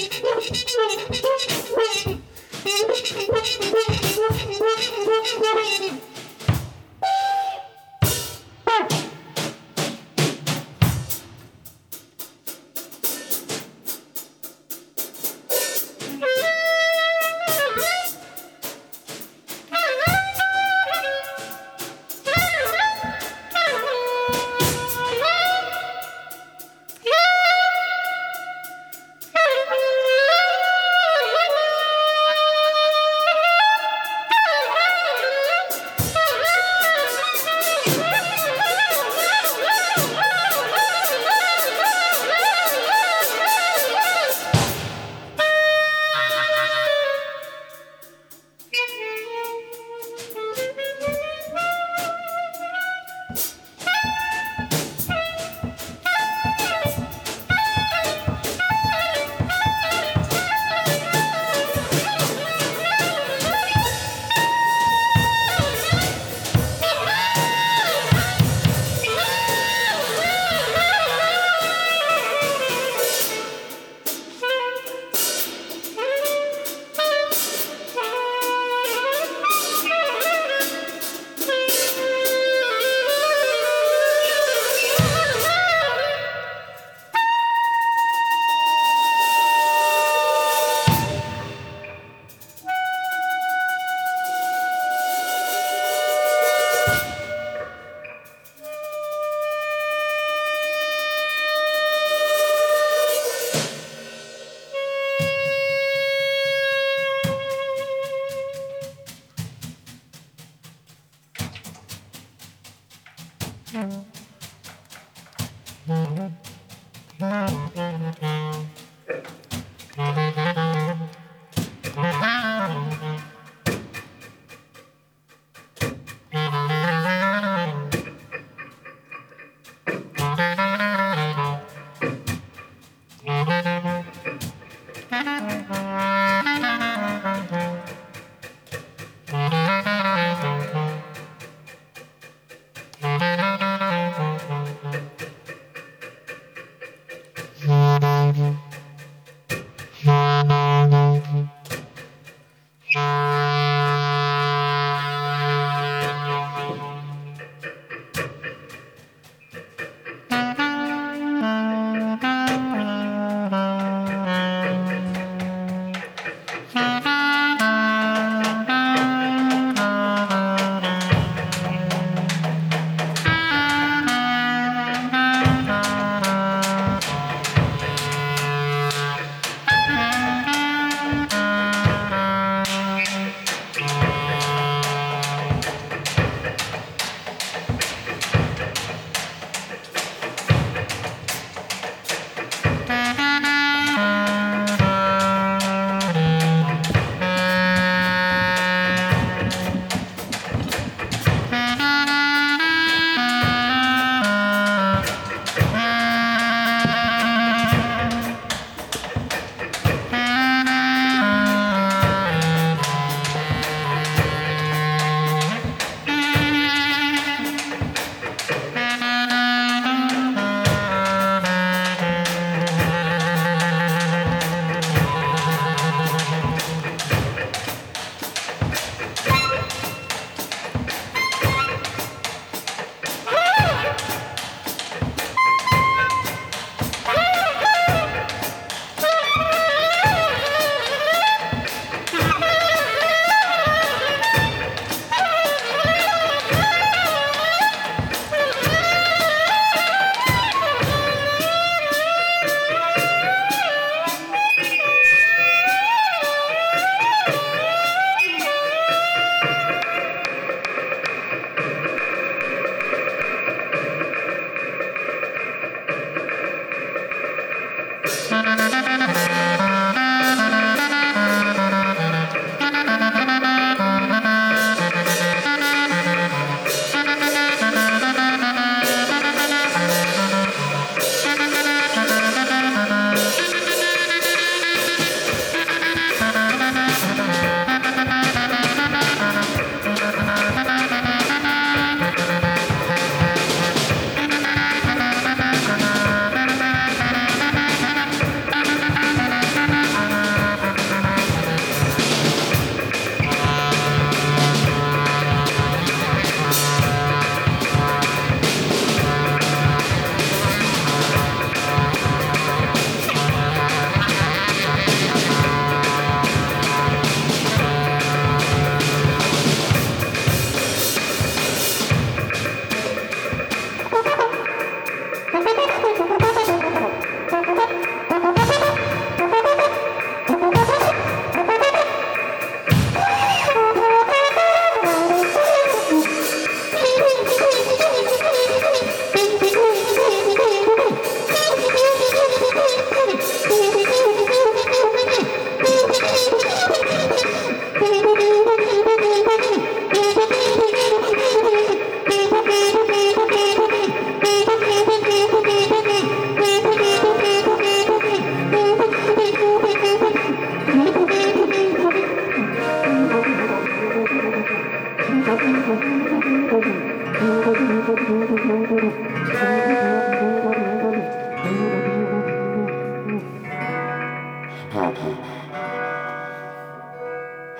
Thank you.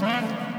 Bye-bye.